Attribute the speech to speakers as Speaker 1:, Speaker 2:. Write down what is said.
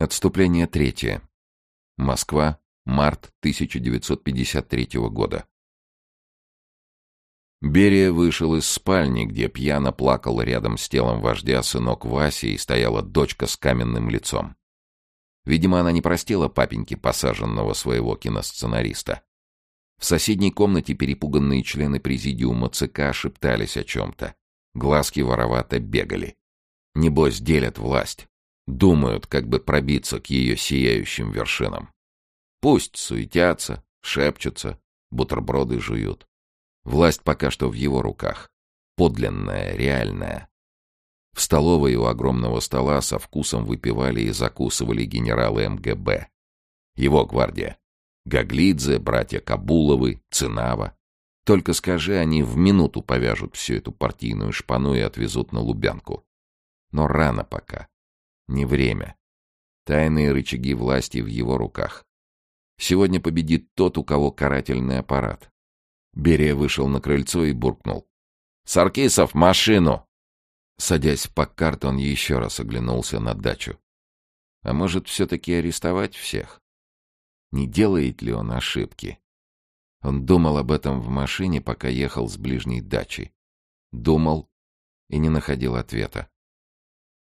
Speaker 1: Отступление третье. Москва, март 1953 года. Берия вышел из спальни, где пьяно плакал рядом с телом вождя сынок Васи и стояла дочка с каменным лицом. Видимо, она не простила папеньки посаженного своего киносценариста. В соседней комнате перепуганные члены президиума ЦК шептались о чем-то. Глазки воровато бегали. Небось, делят власть. Думают, как бы пробиться к ее сияющим вершинам. Пусть суетятся, шепчутся, бутерброды жуют. Власть пока что в его руках. Подлинная, реальная. В столовой у огромного стола со вкусом выпивали и закусывали генералы МГБ. Его гвардия. Гаглидзе, братья Кабуловы, Цинава. Только скажи, они в минуту повяжут всю эту партийную шпану и отвезут на Лубянку. Но рано пока. Не время. Тайные рычаги власти в его руках. Сегодня победит тот, у кого карательный аппарат. Берия вышел на крыльцо и буркнул. «Саркисов, машину!» Садясь в паккарт, он еще раз оглянулся на дачу. А может, все-таки арестовать всех? Не делает ли он ошибки? Он думал об этом в машине, пока ехал с ближней дачи. Думал и не находил ответа.